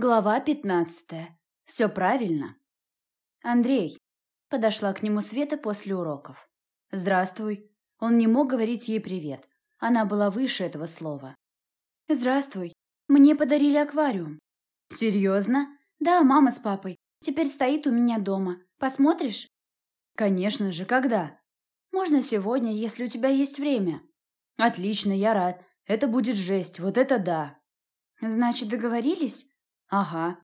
Глава пятнадцатая. Все правильно. Андрей. Подошла к нему Света после уроков. Здравствуй. Он не мог говорить ей привет. Она была выше этого слова. Здравствуй. Мне подарили аквариум. Серьезно? Да, мама с папой. Теперь стоит у меня дома. Посмотришь? Конечно же, когда? Можно сегодня, если у тебя есть время. Отлично, я рад. Это будет жесть, вот это да. Значит, договорились? Ага.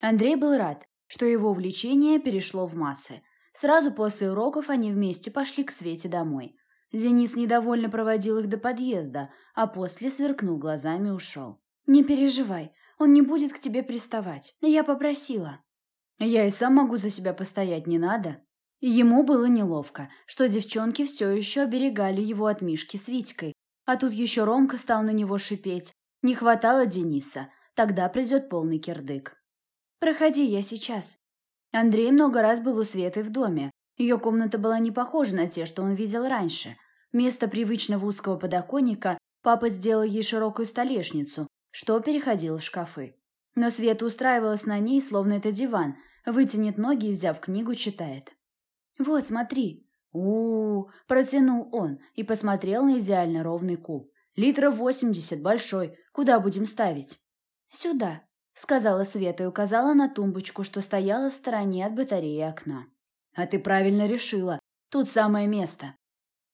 Андрей был рад, что его увлечение перешло в массы. Сразу после уроков они вместе пошли к Свете домой. Денис недовольно проводил их до подъезда, а после, сверкнул глазами, ушел. «Не переживай, он не будет к тебе приставать. Я попросила». «Я и сам могу за себя постоять, не надо». Ему было неловко, что девчонки все еще оберегали его от Мишки с Витькой, а тут еще Ромка стал на него шипеть. Не хватало Дениса, Тогда придет полный кирдык. «Проходи, я сейчас». Андрей много раз был у Светы в доме. Ее комната была не похожа на те, что он видел раньше. Вместо привычного узкого подоконника папа сделал ей широкую столешницу, что переходило в шкафы. Но Света устраивалась на ней, словно это диван, вытянет ноги и, взяв книгу, читает. «Вот, смотри». У, -у, у протянул он и посмотрел на идеально ровный куб. «Литров восемьдесят, большой. Куда будем ставить?» «Сюда», — сказала Света и указала на тумбочку, что стояла в стороне от батареи окна. «А ты правильно решила. Тут самое место».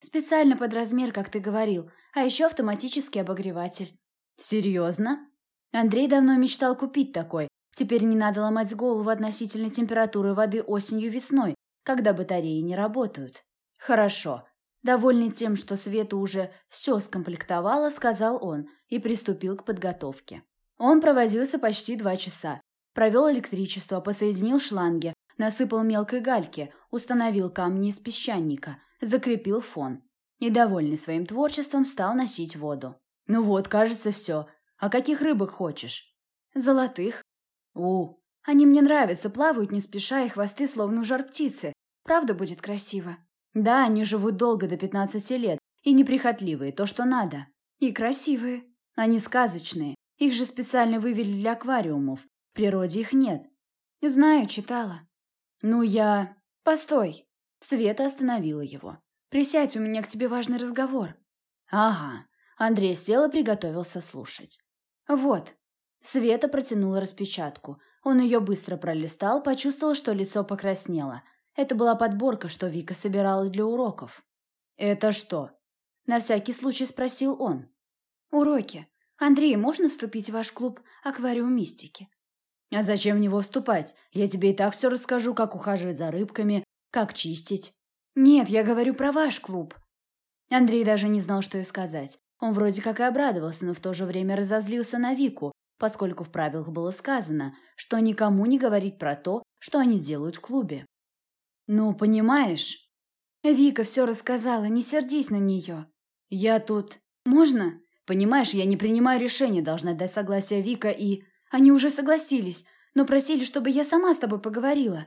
«Специально под размер, как ты говорил, а еще автоматический обогреватель». «Серьезно?» Андрей давно мечтал купить такой. Теперь не надо ломать голову относительно температуры воды осенью-весной, когда батареи не работают. «Хорошо». Довольный тем, что Света уже все скомплектовала, сказал он и приступил к подготовке. Он провозился почти два часа. Провел электричество, посоединил шланги, насыпал мелкой гальки, установил камни из песчаника, закрепил фон. И, довольный своим творчеством, стал носить воду. «Ну вот, кажется, все. А каких рыбок хочешь?» «Золотых». «У, они мне нравятся, плавают не спеша, и хвосты словно у жар птицы. Правда будет красиво?» «Да, они живут долго, до пятнадцати лет, и неприхотливые, то, что надо. И красивые. Они сказочные. Их же специально вывели для аквариумов. В природе их нет. Знаю, читала. Ну, я... Постой. Света остановила его. Присядь, у меня к тебе важный разговор. Ага. Андрей сел и приготовился слушать. Вот. Света протянула распечатку. Он ее быстро пролистал, почувствовал, что лицо покраснело. Это была подборка, что Вика собирала для уроков. «Это что?» На всякий случай спросил он. «Уроки. «Андрей, можно вступить в ваш клуб «Аквариум мистики»?» «А зачем в него вступать? Я тебе и так все расскажу, как ухаживать за рыбками, как чистить». «Нет, я говорю про ваш клуб». Андрей даже не знал, что и сказать. Он вроде как и обрадовался, но в то же время разозлился на Вику, поскольку в правилах было сказано, что никому не говорить про то, что они делают в клубе. «Ну, понимаешь?» «Вика все рассказала, не сердись на нее». «Я тут...» «Можно?» Понимаешь, я не принимаю решения, должна дать согласие Вика и... Они уже согласились, но просили, чтобы я сама с тобой поговорила.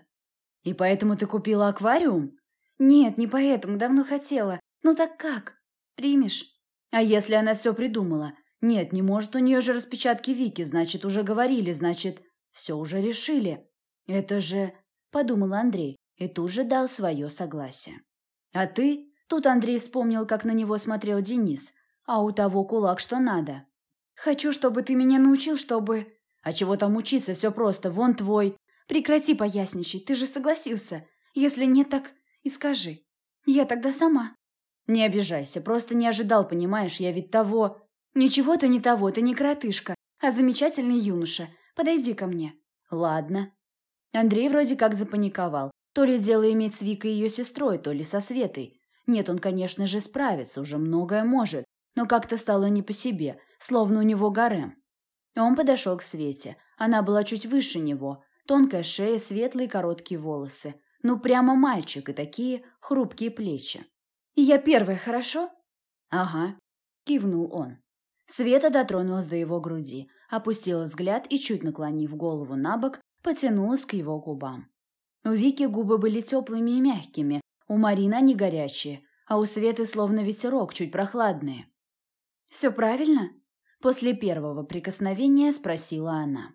И поэтому ты купила аквариум? Нет, не поэтому, давно хотела. Ну так как? Примешь? А если она все придумала? Нет, не может, у нее же распечатки Вики, значит, уже говорили, значит, все уже решили. Это же... Подумал Андрей и тут же дал свое согласие. А ты? Тут Андрей вспомнил, как на него смотрел Денис а у того кулак что надо. Хочу, чтобы ты меня научил, чтобы... А чего там учиться, все просто, вон твой. Прекрати поясничать, ты же согласился. Если нет, так и скажи. Я тогда сама. Не обижайся, просто не ожидал, понимаешь, я ведь того... Ничего ты не того, ты не кротышка, а замечательный юноша. Подойди ко мне. Ладно. Андрей вроде как запаниковал. То ли дело иметь с Викой ее сестрой, то ли со Светой. Нет, он, конечно же, справится, уже многое может но как-то стало не по себе, словно у него гарем. Он подошел к Свете. Она была чуть выше него. Тонкая шея, светлые короткие волосы. Ну, прямо мальчик и такие хрупкие плечи. «Я первая, хорошо?» «Ага», — кивнул он. Света дотронулась до его груди, опустила взгляд и, чуть наклонив голову на бок, потянулась к его губам. У Вики губы были теплыми и мягкими, у Марины они горячие, а у Светы словно ветерок, чуть прохладные. «Все правильно?» После первого прикосновения спросила она.